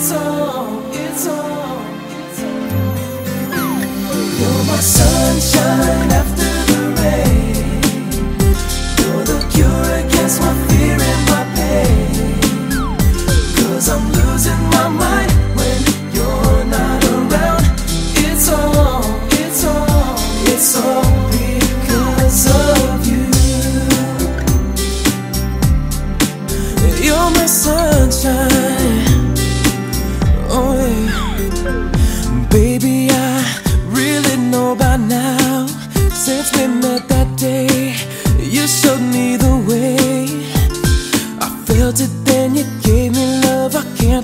it's all, it's all, it's all. You're my sunshine.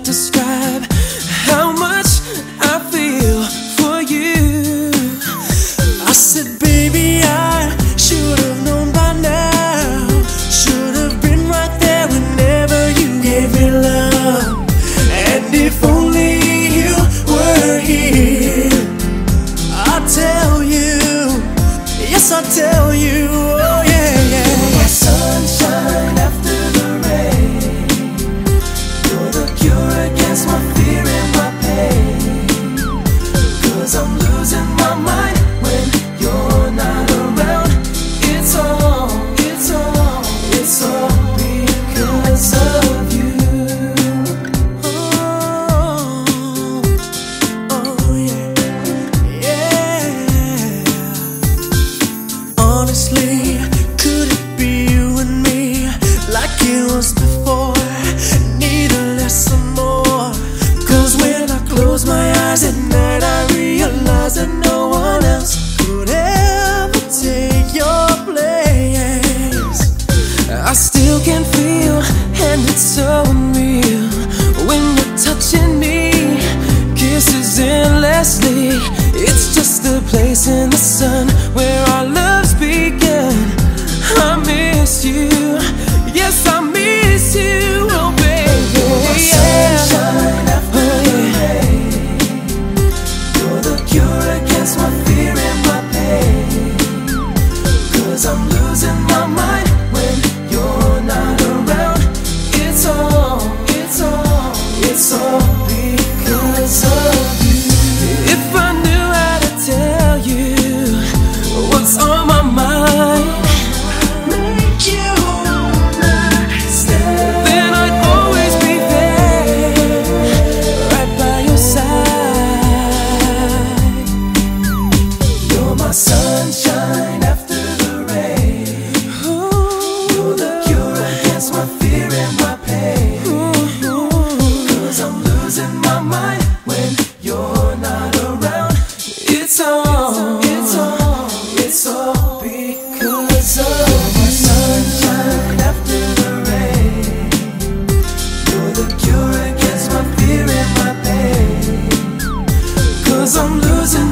describe how much I feel for you. I said, baby, I should have known by now. Should have been right there whenever you gave me love. And if only you were here, I tell you, yes, I tell you. So can feel, and it's so unreal when you're touching me. Kisses endlessly, it's just a place in the sun where our loves begun. I miss you, yes, I miss you, oh baby. You're the sunshine after the rain. You're the cure against my. I'm losing